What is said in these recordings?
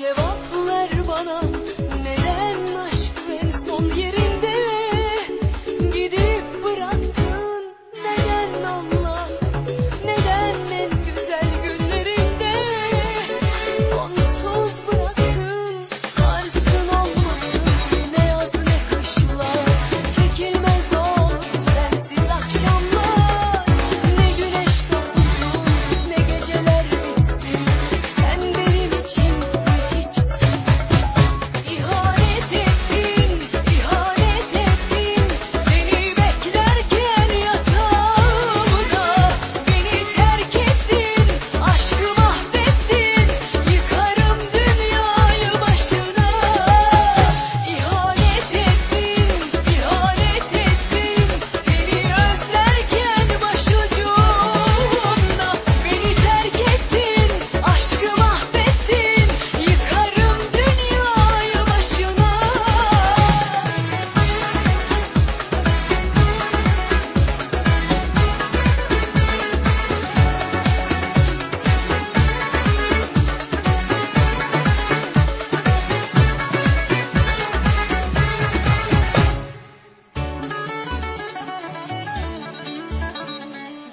cevap ver bana. Neden aşk en son yerim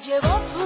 llevó